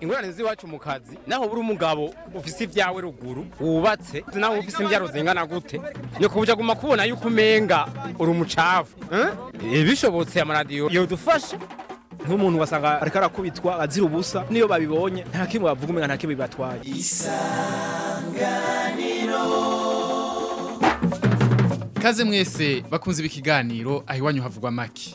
ingorane z'iwacu mu kazi naho buri umugabo ufise ibyawe ruguru wubatse naho ufise imbyaro zingana gute ni ku aguma kubona yuko umenga uri umucafu eh? Eh, bishobotse amaradiyo yodufasha nk'umuntu wasanga ariko arakubitwa azira ubusa niyo babibonye nta kimwe bavuga umenga nta kimwe bibatwaye isanganiro ikaze mwese bakunze ibi kiganiro aho iwanyu havugwa make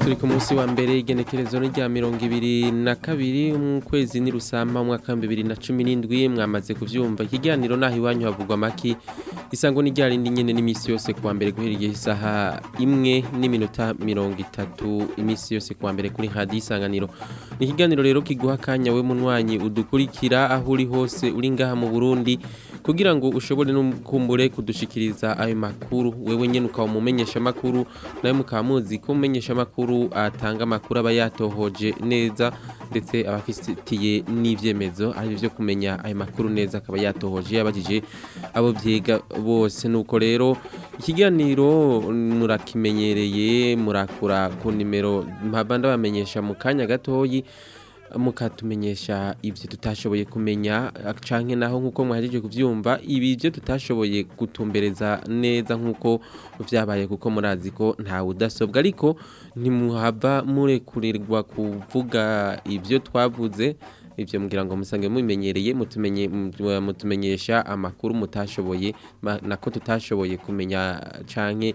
turi ku munsi wa mbere igenekerezo ni rya mirongo ibiri na kabiri mu kwezi ni rusamba umwaka bibiri na cumi n'indwi mwamaze kubyumva ikiganiro naho iwanyu havugwa amaki isango ni ryarindi nyine n'iminsi yose kuwa mbere guhera igihe isaha imwe n'iminota mirongo itatu iminsi yose kuwa mbere kuri hadi isanganiro ni ikiganiro rero kiguha akanya we munwanyi udukurikira aho uri hose uri ngaha mu burundi kugira ngo ushobore nukumbure kudushikiriza ayo makuru wewe nyine ukaba umumenyesha amakuru nawe mukaba muzi ko umumenyesha amakuru atanga amakuru aba yatohoje neza ndetse aba n'ibyemezo ari byo kumenya ayo makuru neza akaba yatohoje yabagije abo byiga bose nuko rero ikiganiro murakimenyereye murakura ku nimero mpabanda bamenyesha mu kanya gatoyi mukatumenyesha ibyo tutashoboye kumenya canke naho nk'uko mwahejeje kuvyumva ibi byo tutashoboye gutumbereza neza nk'uko vyabaye kuko murazi ko ntawe udasobwa ariko ntimuhava murekurirwa kuvuga ibyo twavuze ibyo mbwira ngo musange mubimenyereye mutumenyesha amakuru mutashoboye nako tutashoboye kumenya canke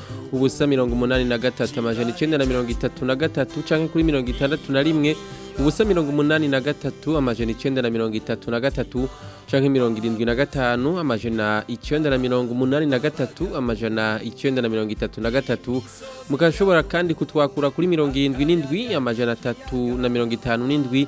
ubusa mirongo umunani na gatatu amajana icyenda na mirongo itatu na gatatu cyangwa kuri mirongo itandatu na rimwe ubusa mirongo umunani na gatatu amajana icyenda na mirongo itatu na gatatu cyangwa mirongo irindwi na gatanu amajana icyenda na mirongo umunani na gatatu amajana icyenda na mirongo itatu na gatatu mukashobora kandi kutwakura kuri mirongo irindwi n'indwi amajana atatu na mirongo itanu n'indwi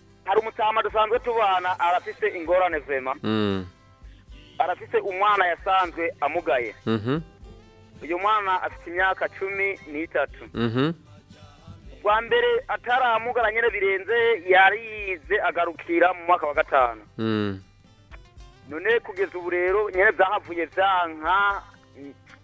hari umutama dusanzwe tubana arafise ingorane vema mm. arafise umwana yasanzwe amugaye mm-hmm. uyu mwana afite imyaka cumi n'itatu mm-hmm. rwa mbere ataramugara nyine birenze yarize agarukira mu mwaka wa gatanu hmm. none kugeza ubu rero nyine byahavuye byanka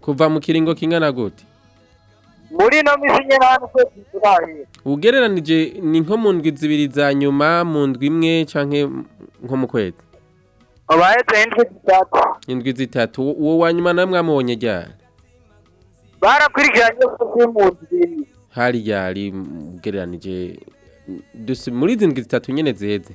kuva mu kiringo kingana gute muri ino minsi nyine twese turahira ugereranije ni nko mu ndwi zibiri za nyuma mu ndwi imwe cyangwa nko mu kwezi abahetse indwi zitatu indwi zitatu uwo wa nyuma nawe mwamubonye ryari barakurikiranye ko kuri mu ndwi imwe hari ryari ugereranije muri izi ndwi zitatu nyine ziheze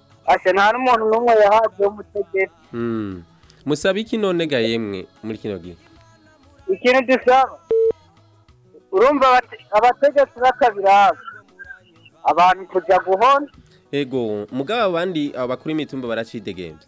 ashe nta n'umuntu n'umwe yahabwe w'umutegetsi hmm. musaba iki none ga yemwe muri kino gihe ikintu dusaba urumva abategetsi bakabiraza abantu kujya guhona yego mugabo abandi abakuru imitumba baracidegembye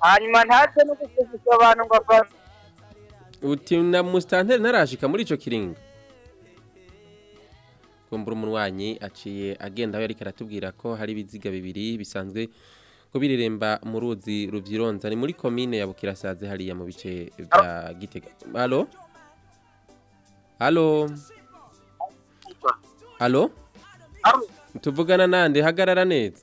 hanyuma ntaze no gusubiza abantu ngo afate uti na musitanteri narashika muri icyo kiringo kumbura umurwanyi aciye agenda aho yari karatubwira ko hari ibiziga bibiri bisanzwe ko bireremba mu ruzi rubyironza ni muri komine ya bukirasaze hariya mu bice bya gitega halo halo halo tuvugana nande hagarara neza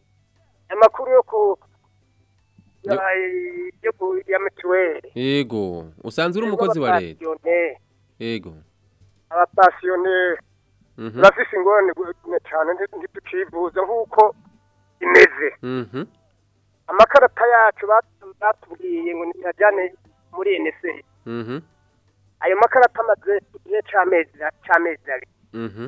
amakuru yo ku ya mituweli yego usanzwe uri umukozi wa leta yego abapasiyoneri mhm. urafise ingorane cyane ntitukivuza nk'uko imeze mhm. amakarata yacu batubwiye ngo nitajyane muri eneseri ayo makarata amaze igihe cy'amezi abiri mhm.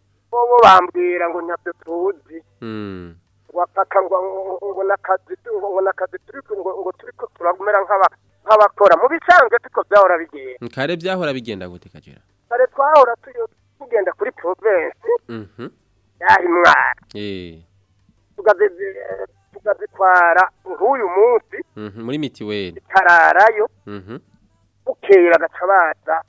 bo bambwira ngo nyabyo tuzi hmm. wapaka ngo ngo nakazi ngo nakazi turi ngo turi ko turagumera nk'abakora mu bisanzwe tuko byahora bigenda kare byahora bigenda gute kagera kare twahora tugenda kuri province mhm. yari mwara eh. tukazitwara nk'uyu munsi mhm. muri mitiweli itararayo mhm. bukeye bagaca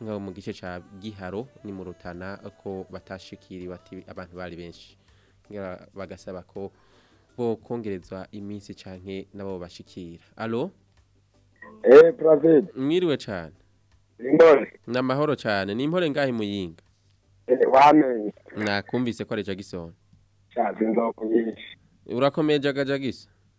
nka mu gice ca giharo ni mu rutana ko batashikiri bati abantu bari benshi bagasaba ko bo kongerezwa iminsi canke nabo bashikira allo eh pravid mwiriwe cyane ingore namahoro cyane ni ngahe muyinga eh wamenye nakumvise ko areja gisona cyaje inzoka nyinshi urakomeye jagajagisa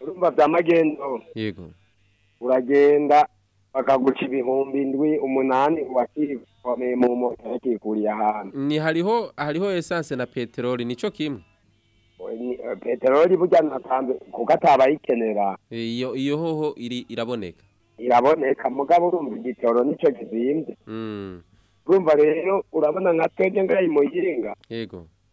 urumva bya magenda yego uragenda bakaguca ibihumbi indwi umunani wakikomeye mu moto yakikuriye ahantu ni hariho hariho esanse na peteroli nicyo kimwe Eh, peteroli burya nasanze kuko atabayikenera iyo iyo hoho iri iraboneka iraboneka mugabo urumva igitoro nicyo kizimbye mm. urumva rero urabona nka twebwe ngaha muyinga yego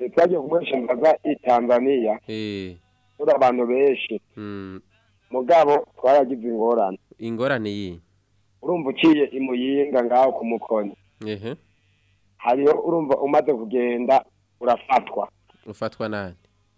eh, twagiye kunywesha inzoga i tanzaniya eh. turi abantu benshi hmm. mugabo twaragize ingorane ingorane yiyi urumva uciye imuyinga ngaho ku mukoni hariyo urumva umaze kugenda urafatwa ufatwa nani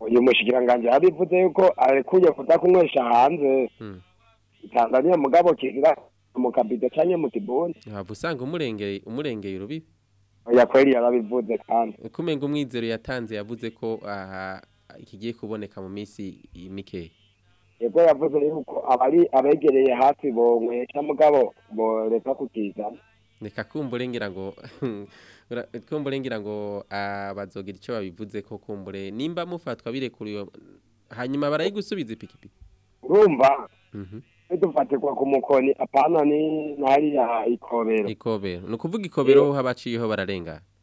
uyu mushikiranganji yabivuze yuko arekuye kudakunywesha hanze hmm. tanzaniya mugabo kigira mu kabido mu kibuni ntabwo usanga umurengeye umurengeye urubibi oya kweri yarabivuze kandi eh, kumenga umwizero yatanze yavuze ko aha kigiye kuboneka mu minsi mikeya yego yavuze yuko abari abegereye hafi bonywesha mugabo boreka kukizana reka kumbure ngira ngo kumbure ngira ngo abazogira ah, icyo babivuze ko kumbure nimba mufatwa birekuriwe hanyuma barayigusubiza ipikipiki urumva mhm. dufate kwa ku mukoni apana ni nari ya ikobero ikobero ni ukuvuga ikobero habaciyeho bararenga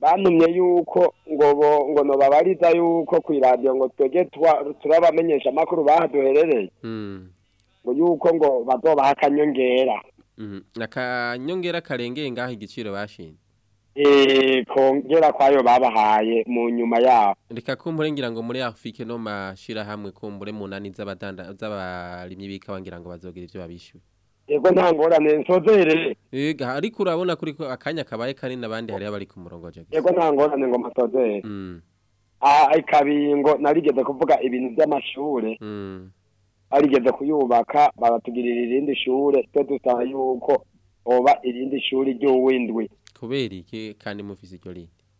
bantumye yuko ngo ngo nobabariza yuko ku iradiyo ngo twege turabamenyesha amakuru bahaduherereye hmm. yuko ngo bazobaha akanyongera nakanyongera mhm. karengeye ngaho igiciro bashinze kongera kwayo babahaye mu nyuma ya reka kumbure ngo muri afurike no mashira hamwe kumbure munani z’abadanda bikawa ngira ngo bazogira ibyo babishyuye yego nta ngorane nsozerere ariko urabona kuri akanya kabaye kanini abandi hariya bari ku murongo yego nta ngorane ngo masozere mm. ikabingo narigeze kuvuga ibintu by'amashuri mm. barigeze kuyubaka babatugirira irindi shure twe dusaba yuko oba irindi shuri ry'uwindwi kubera iki kandi mufise icyo rindi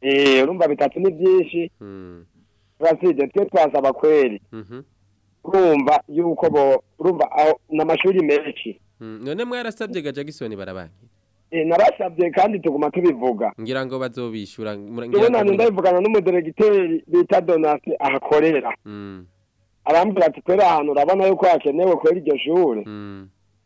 eh urumva bitatu ni byinshi hmm. bazijya twe twasaba kweri mhm. urumva yuko bo urumva n'amashuri menshi mhm. none mwarasabye gajagisoni barabanki eh, nabasabye kandi tuguma tubivuga ngira ngo bazobishyura ngira ngo ndabivugana n'umudiregiteri bita donasi ahakorera mhm. arambwira ati twere ahantu urabona yuko hakenewe kwera iryo shuri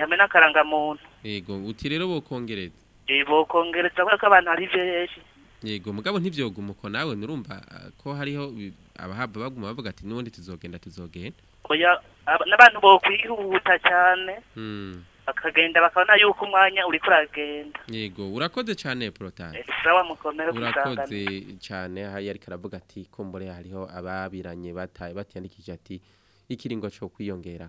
hamwe n'akarangamuntu yego uti rero bokongereza bokongereza kubera ko abantu ari benshi yego mugabo ntibyogumuko nawe nurumva ko hariho abahabwa baguma bavuga ati n'ubundi tuzogenda tuzogenda n'abantu bokwihuta cyane bakagenda bakabona yuko umwanya uri kuragenda yego urakoze cyane porotani eh, urakoze cyane aha yari karavuga ati kumbure hariho ababiranye bataye batiyandikije ati ikiringo cyo kwiyongera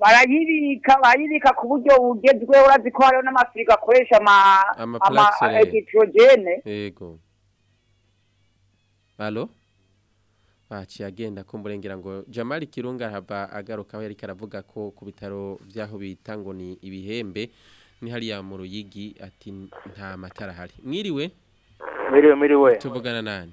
barayibika barayibika ku buryo bugezweho urazi ko hariho n'amafirigo akoresha ama egitorogene yego alo baciye ah, agenda kumburengera ngo jamali kirunga haba agaruka aho yari karavuga ko ku bitaro by'aho bita ngo ni ibihembe ni hariya mu ruyigi ati nta matara ahari mwiriwe mwiriwe mwiriwe tuvugana nani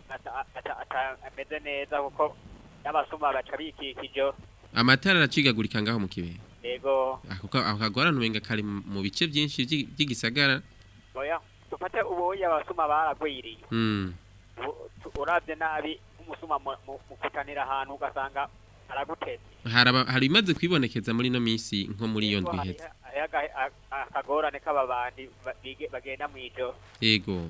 atameze neza kuko n'abasuma baca bikikije amatara aracigagurika ngaho mu kibenga yego ako kagorane umenga kari mu bice byinshi by'igisagara oya dufate ubuye abasuma baragwiriye hmm. urabye nabi nk'umusuma mukutanira ahantu ugasanga aragutetse hari imaze kwibonekeza muri ino minsi nko muri iyo ndwi ihetse akagorane k'ababandi bagenda mu ijoro yego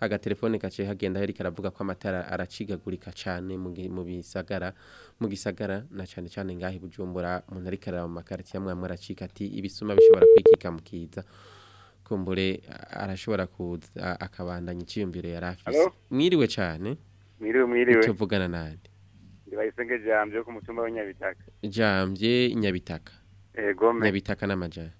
agatelefone gace hagenda heri karavuga ko amatara aracigagurika cyane mu bisagara mu gisagara na cyane cyane ngahe bujumbura umuntu ari karara mu makaritiya mwamwe aracika ati ibisuma bishobora kwikika mu kiza kumbure arashobora kuza akabandanya icyiyumviro yari afise mwiriwe cyane mwiriwe mwiriwe tuvugana nande bayisenge jambye ku mutumba wa jambye nyabitaka ego me nyabitaka n'amajana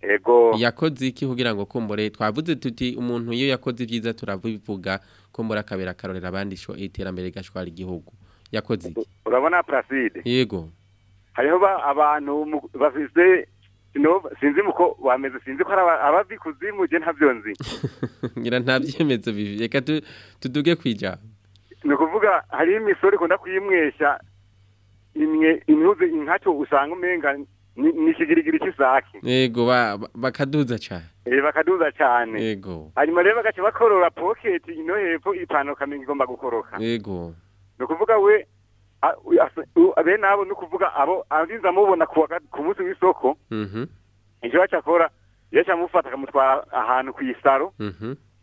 ego yakoze iki kugira ngo kumbore twavuze tuti umuntu iyo yakoze ibyiza turavuga kumbura akabera akarorera abandi iterambere rigashwara igihugu yakoze iki urabona paraside yego hariho abantu bafise sinzi muko bameze sinzi ko abazi kuzimu je ntavyo nzi ngira nta byemezo bivi reka tuduge kwija ni ukuvuga hari imisoro ikunda kuyimwesha imwe impuze inkaco usanga umenga ni cy'isake yego bakaduza cyane eh, bakaduza cyane yego hanyuma rero bagaca bakorora poketi ino hepfo ipantaro kamenya igomba gukoroka yego ni ukuvuga we bene abo ni ukuvuga abo azinza amubona ku munsi w'isoko mhm. icyo bakora yaca amufata akamutwara ahantu ku isaro mhm.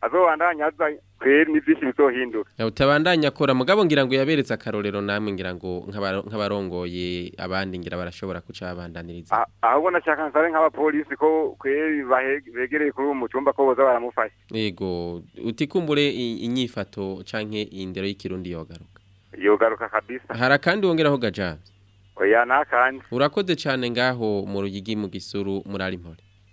azobandanya kwera n'ivyinshi bizohinduka eh, utabandanya akora mugabo ngira ngo yaberetse akarorero namwe ngira ngo nk'abarongoye abandi ngira barashobora kuca babandaniriza ah, ahubwo nashaka nsabe nk'abapolisi ko kwera begereye kuri uwo mutumba ko boza baramufasha yego utikumbure inyifato canke indero y'ikirundi yogaruka yogaruka kabisa hari akandi wongeraho gajambi oya nakandi urakoze cyane ngaho mu rugigi mu gisuru muri arimore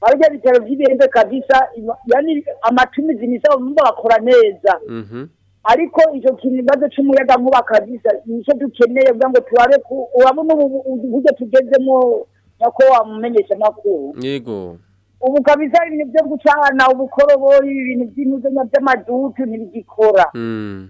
harya bitaro hende kabisa yani amatumizi ni sawa mumba bakora neza mhm mm ariko ico kibazo c'umuyaga nkuba kabisa nico dukeneye kugira ngo turare urabona ubu tugezemo nyako wamumenyesha makuru yego ubugabiza ibintu byo gucana ubukoroboyi ibintu by'imuzanya by'amadutu ntibigikora mm.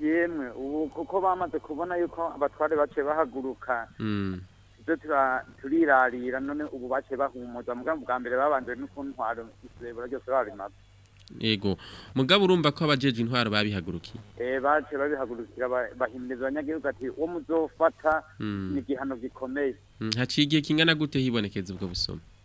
yemwe ubu kuko bamaze kubona yuko abatware bace bahaguruka hmm. ibyo turirarira none ubu bace bahumuza mu bwa mbere babanje n'ukuntu twari izuba ryose barimaze yego mugabo urumva ko abajeje intwaro babihagurukiye eh baje babihagurukira bahimiriza abanyagihugu ati uwo muzofata hmm. ni igihano gikomeye hmm, haciye kingana gute hibonekeza ubwo busoma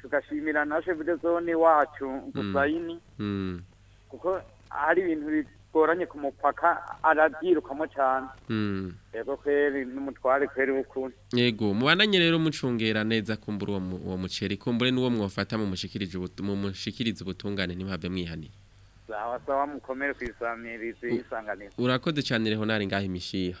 tugashimira na shefu zone wacu gusayini mm. mm. kuko hari ibintu bigoranye ku mupaka arabyirukamwo cyane hmm. yego kweri n'umutware kweri w'ukuntu yego mubandanye rero mucungera neza kumbura uwo muceri kumbure n'uwo mwofata mu mushikiriza ubutungane ntimuhabwe mwihanira sawa sawa mukomere ku isamirizi isanganiro urakoze cyane Leonard ngaho imishiha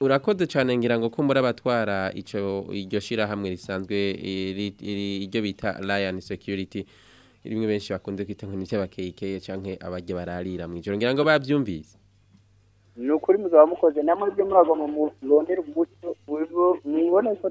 urakoze cyane ngira ngo kumbura abatwara icyo iryo shyirahamwe risanzwe iryo bita Lion Security rimwe benshi bakunze kwita ngo nice bakeyikeye canke abajye bararira mu ijoro ngira ngo bavyumvise ni ukuri muzaba mukoze namwe byo muragoma murondera umuco mwibona ko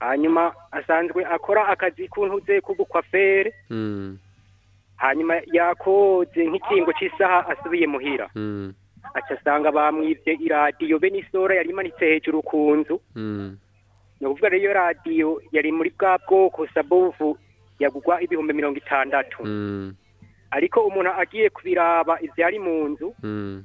hanyuma asanzwe akora akazi k'untuze k'ubukwafere mm. hanyuma yakoze nk'ikingo cy'isaha asubiye muhira mm. aca asanga bamwibye iradiyo be n'isora yari imanitse hejuru ku nzu ni ukuvuga rero iyo radiyo yari muri bwa bwoko sabuvu yagugwa ibihumbi mirongo itandatu mm. ariko umuntu agiye kubiraba ibyari mu nzu mm.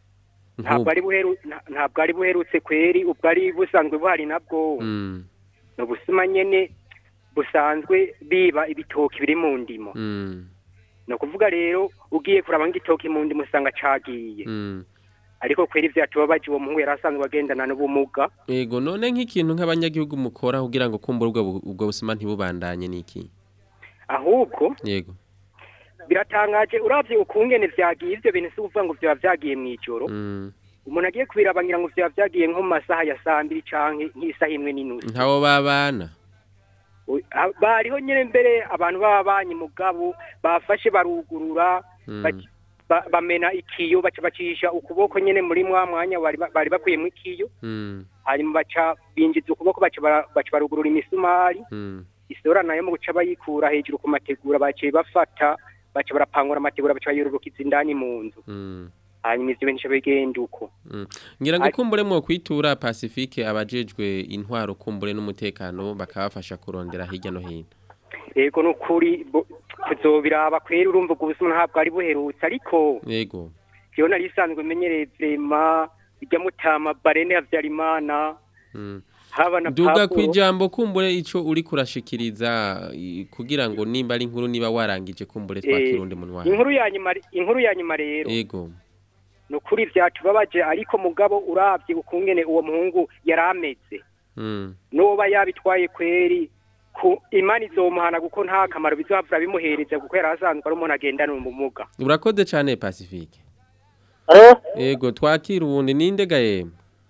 ntabwo ari buherutse kweri ubwo ari busanzwe buhari nabwo mm. ni ubusima nyine busanzwe biba ibitoki biri mu ndimo mm. ni ukuvuga rero ugiye kuraba nk'igitoki mu ndimo usanga cyagiye ariko kwera ivyacu babaje uwo muhungu yarasanzwe bagendana n'ubumuga yego none nk'ikintu nk'abanyagihugu mukora kugira ngo kumbura ubwo ubwo busima ntibubandanye niki ahubwo yego biratangaje uravye ukungene vyagiye ivyo bintu suvuga ngo vyo vyagiye mw'ijoro mm. umuntu agiye kubirabangira ngo vyo vyagiye nko masaha ya sambiri canke nk'isaha imwe n'inusu ntawo babana bariho nyene mbere abantu babanyi mugabo bafashe barugurura mm. bamena ikiyo bacisha ukuboko nyine muri mwa mwanya bari bakuyemo ikiyo hmm. hanyuma baca binjiza ukuboko baca barugurura imisumari hmm. isura nayo mu guca bayikura hejuru ku mategura baciye bafata baca barapangura amategura baca bayururukiza indani mu nzu hmm. hanyuma ibyo benshi bigenda uko ngira ngo kumbure mu kwitura pacifique abajejwe intwaro kumbure n'umutekano bakabafasha kurondera hirya no hino yego ni ukuri tuzo biraba kwera urumva ubwo ntabwo ari buherutse ariko yego iyo nari isanzwe menyereye vrema ijya mutama barene habyarimana hmm. duga ku ijambo kumbure icyo uri kurashikiriza kugira ngo nimba ari inkuru niba warangije kumbure twakira eh, undi muntu wawe inkuru ya nyuma rero yego ni ukuri byatubabaje ariko mugabo urabye ukungene uwo muhungu yari ameze hmm. n'uwo yabitwaye kweri imana izomuhana kuko nta kamaro bizabura bimuhereza kuko yari asanzwe ari umuntu agendana ubumuga urakoze cyane pacifique eh? yego twakira ubundi ninde gahembwe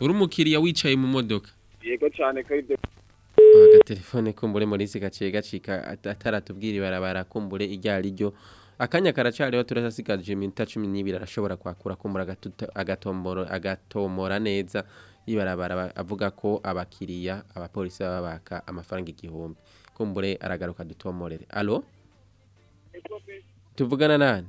uri umukiriya wicaye mu modoka yego cyane ko ibyo ah, agatelefone kumbure muri gaciye gacika ataratubwira ibarabara kumbure iryo ari ryo akanya karacariho turasigaje iminota cumi n'ibiri arashobora kwakura kumbura agatomora neza ibarabara avuga ko abakiriya abapolisi baba baka amafaranga igihumbi kumbure aragaruka dutomorere alo tuvugana nani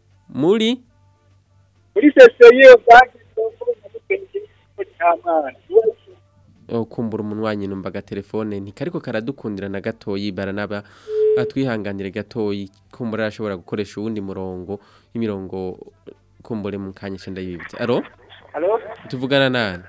muri muri muri sosiyete kumbura umuntu wanyinumba agatelefone ntikariko karadukundira na gatoyi baranaba atwihanganire ah, gatoyi kumbura ashobora gukoresha ubundi murongo imirongo kumbure mu kanya cyenda yibitse aro Halo? Tuvugana nani?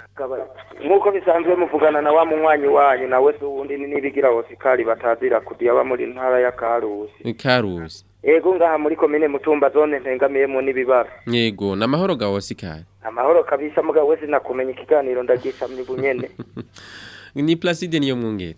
Nkuko bisanzwe muvugana na wa munywanyi wanyu nawe se ubundi nibigira hosikali batazira kudi muri ntara ya Karusi. Karusi. yego ngaha muri komine mutumba zone ntengamiyemo n'ibibara yego ni amahoro gawe sikari amahoro kabisa mugabo wese nakumenya ikiganiro ndagishamye bunyene ni placide niyo mwungere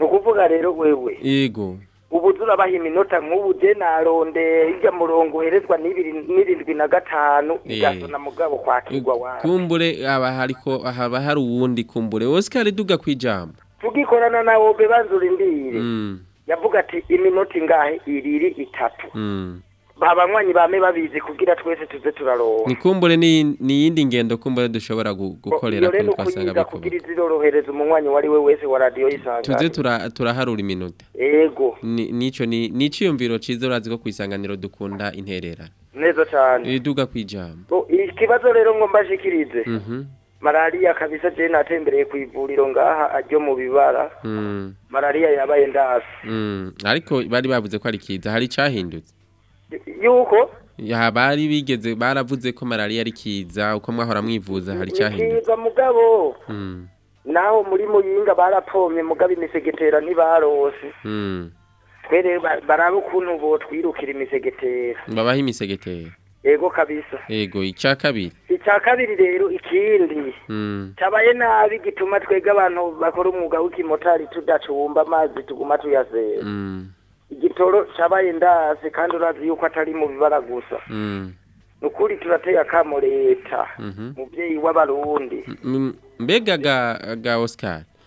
ni rero wewe yego ubu turabaha iminota nk'ubu je naronde hirya murongo uherezwa n'irindwi na gatanu eh. igasona mugabo kwakirwa wawe kumbure aba hariko haba hari uwundi kumbure osikari duga kwijamba tugikorana nawe bebanzura imbire mm. yavuga ati iminota ingahe iriri itatu mm. babanywanyi bame babizi kugira twese tuze turaroha nikumbure ni iyindi ngendo kumbure dushobora gukorera ukuntu twasanga bakubaka kugira izirorohereza umunywanyi uwo we wese wa radiyo yisanga tuze turaharura iminota yego n'icyo ni icyiyumviro cyiza urazi ko ku isanganiro dukunda intererano neza cyane iduga ku ijambo ikibazo rero ngo mbashikirize mhm. malaria kabisa je natembereye ku ivuriro ngaha aryo mu bibara mm. malariya yabaye ndasi mm. ariko bari bavuze ko ari kiza hari cyahindutse yuko ya bari bigeze baravuze ko malariya ari kiza uko mwahora mwivuza hari cyahindutse mugabo mm. naho muri muyinga barapomye mugabo imisegetera ntibarose mm. twere barabe ukuntu bo imisegetera babaha imisegetera yego kabisa yego icya kabiri icya kabiri rero ikindi hmm. cyabaye nabi gituma twega abantu bakora umwuga w'ikimotari tudacumba amazi tuguma tuyasera hmm. igitoro cyabaye ndazi kandi urazi yuko atari mu bibara gusa hmm. ni ukuri turateye akamo leta mhm. mubyeyi w'abarundi mbega ga osikari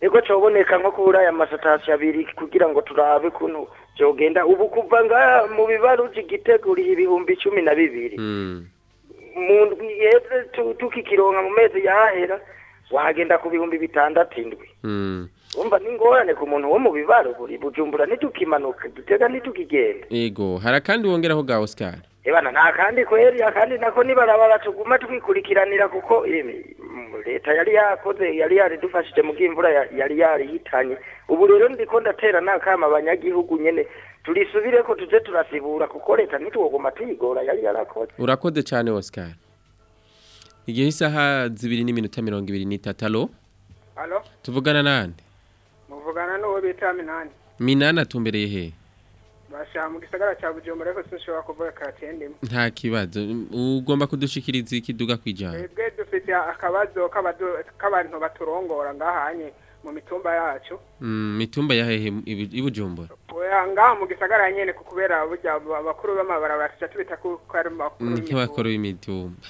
ego cyaboneka nko kuri aya masitasiyo abiri kugira ngo turabe kuntu cyogenda ubu kuva ngaha mu bibaruji igiteguriye ibihumbi cumi na bibiri hmm. mu tukikironka mu mezi yahera wagenda ku bihumbi bitandatu indwi hmm. wumva ni ingorane ku muntu wo mu bibaro bujumbura ntitukimanuke dutega ntitukigenda yego hari akandi wongeraho ga osikari reba nta kandi kweri akandi nako nibarabara tuguma twikurikiranira kuko eh, mm, leta yari yakoze yari yaridufashije mu bw'imvura yari yarihitanye ubu rero ndiko ndatera nakama abanyagihugu nyene turisubire ko tuje turasibura kuko leta ntitwoguma tuyigora yari yarakoze urakoze cyane oscar igihe isaha zibiri n'iminota mirongo ibiri n'itatu alo alo tuvugana nande muvugana n'uwo bita minani minani atumbereye hehe bashyira mu gisagara cya bujumbura ariko sinshobora kuvuga karitsiye nta kibazo ugomba kudushikiriza iki duga kwijyana twebwe dufite akabazo k'abantu baturongora ngaha mu mitumba yacu mm, mitumba yahehe ibujumbura ngaha mu gisagara nyine kubera burya abakuru b'amabara basica tubita ko ari mm, nk'abakuru b'imitumba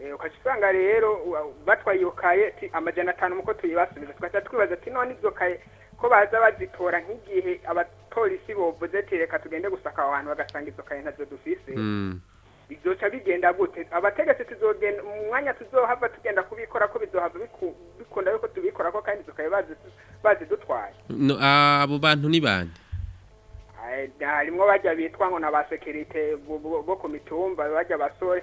eh, ukacusanga rero batwaye iyo kaye amajana atanu muko tuyibasubiza tugahita twibaza ati none izo kaye ko baza bazitora nk'igihe abapolisi bovuze ati tugende gusaka aho hantu bagasanga izo kaye ntazo dufise mm. bizoca bigenda gute abategetsi tuzogenda mu mwanya tuzohava tugenda kubikora ko bizohava bikunda yuko tubikora ko kandi tukaba bazidutwaye abo bantu ni bande harimo bajya bitwa ngo na sekirite bo ku mitumba bajya basore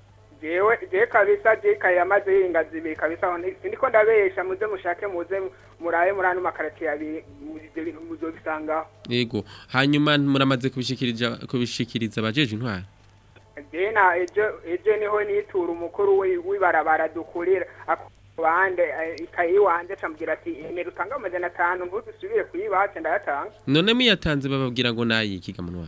je kabisa je kayamaze yingazibe kabisa ndiko ndabesha muze mushake muze muraye murano makarati ya muzije bintu muzobisanga yego hanyuma muramaze kubishikiriza kubishikiriza abajeje intwara je na ejo ejo niho nitura umukuru wibarabara dukurira bande eh, ikayi wanjye acambwira ati nimero eh, utanga amajana atanu ngo dusubire kuyibace ndayatanga none muyatanze bababwira ngo nayiki gamunwa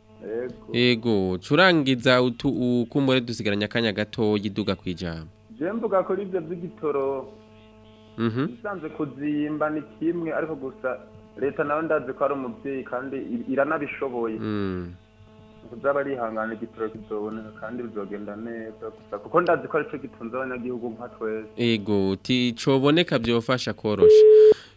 yego curangiza ukumbure dusigaranye akanya gato yiduga ku ijambo jembe ugakora ibyo by'igitoro usanzwe mhm. kuzimba ni kimwe ariko gusa leta nawe ndazi ko ari umubyeyi kandi iranabishoboye mm. uzaba ari igitoro kizoboneka kandi bizogenda neza gusa kuko ndazi ko aricyo gitunze abanyagihugu nka twese yego ticoboneka byofasha korosha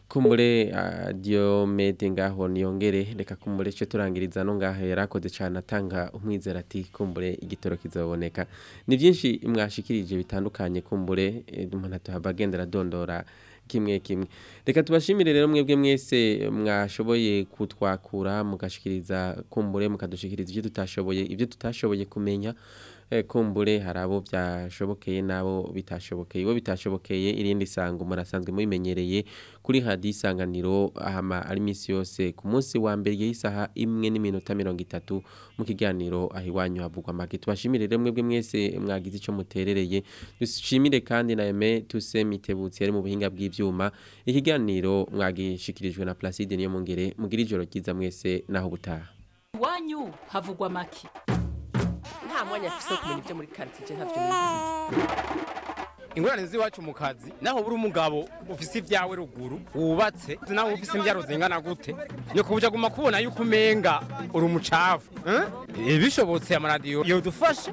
kumbure ah, diyo mede ngaho niyongere reka kumbure cyo turangiriza no ngaho yarakoze cyane atanga umwizera ati kumbure igitoro kizaboneka ni byinshi mwashikirije bitandukanye kumbure eh, umuntu atuhabagendera adondora kimwe kimwe reka tubashimire rero mwebwe mwese mwashoboye kutwakura mugashikiriza kumbure mukadushikiriza ibyo tutashoboye ibyo tutashoboye kumenya Eh, kumbure hari abo byashobokeye n'abo bitashobokeye uwo bitashobokeye irindi sanga umuntu asanzwe mubimenyereye kuri hadi isanganiro ahama ari iminsi yose ku munsi wa mbere y'isaha imwe n'iminota mirongo itatu mu kiganiro aho iwanyu havugwa amagi tubashimire rero mwebwe mwese mwagize icyo muterereye dushimire kandi na eme tuse mitebutse yari mu buhinga bw'ibyuma ikiganiro mwagishikirijwe na Placide niyo mungere mugira ijoro ryiza mwese naho ubutaha iwanyu havugwa amagi nta mwanya afite wo kumenya ibyo muri karitsiye ntabyo ingorane z'iwacu mu kazi naho uri umugabo ufise ibyawe ruguru wubatse nawe ufise imbyaro zingana gute ni ku buryo aguma kubona yuko umenga uri umucafu eh? Eh, bishobotse amaradiyo yodufashe